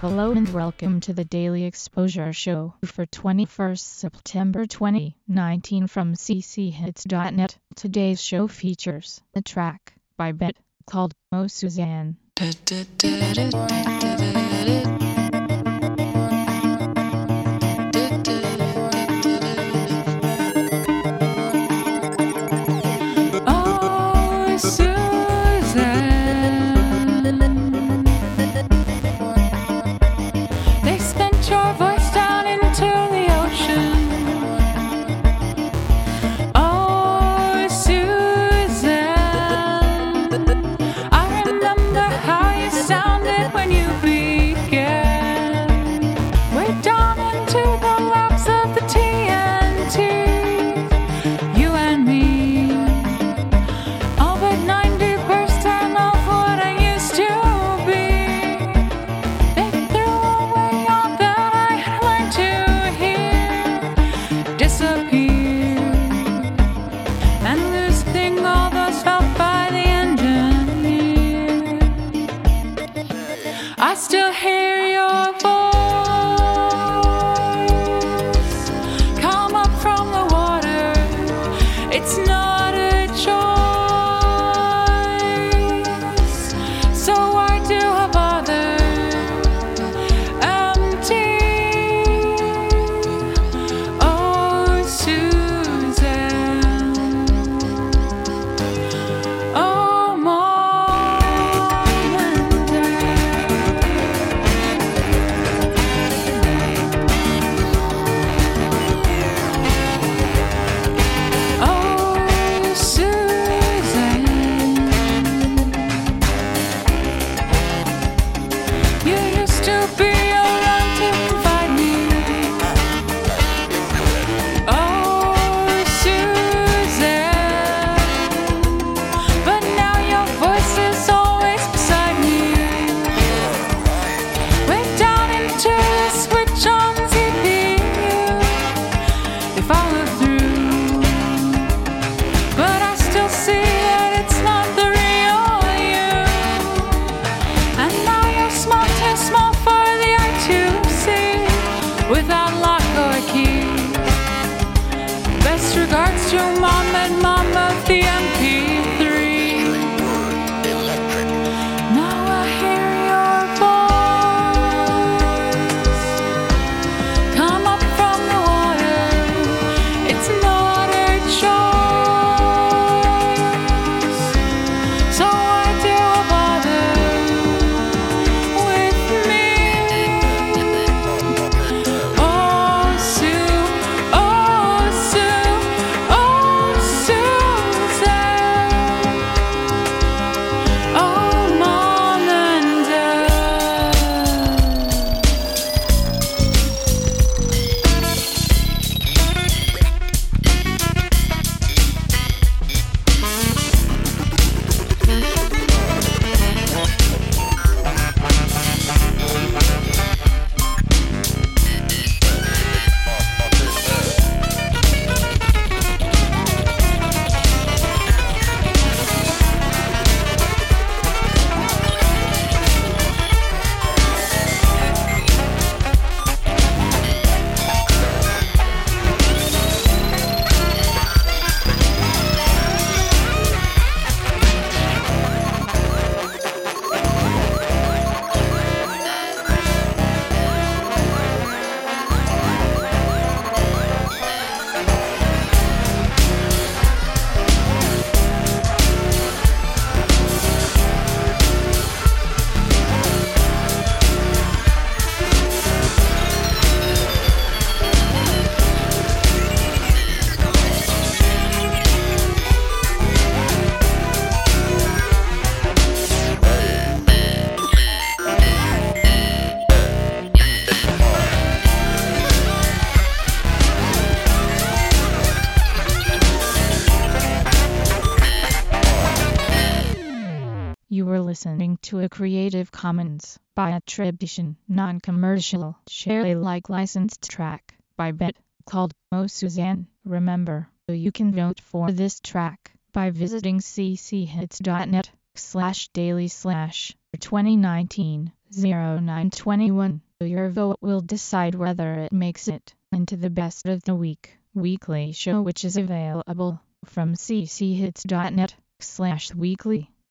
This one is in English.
Hello and welcome to the Daily Exposure Show for 21st September 2019 from cchits.net. Today's show features a track by Bet called Mo Suzanne. I still hear Follow through. But I still see that it's not the real you. And now you're small, too small for the eye to see. Without listening to a Creative Commons by attribution, non-commercial, share Alike licensed track by Bet called Oh Suzanne. Remember, you can vote for this track by visiting cchits.net slash daily slash 2019 0921. Your vote will decide whether it makes it into the best of the week weekly show which is available from cchits.net slash weekly.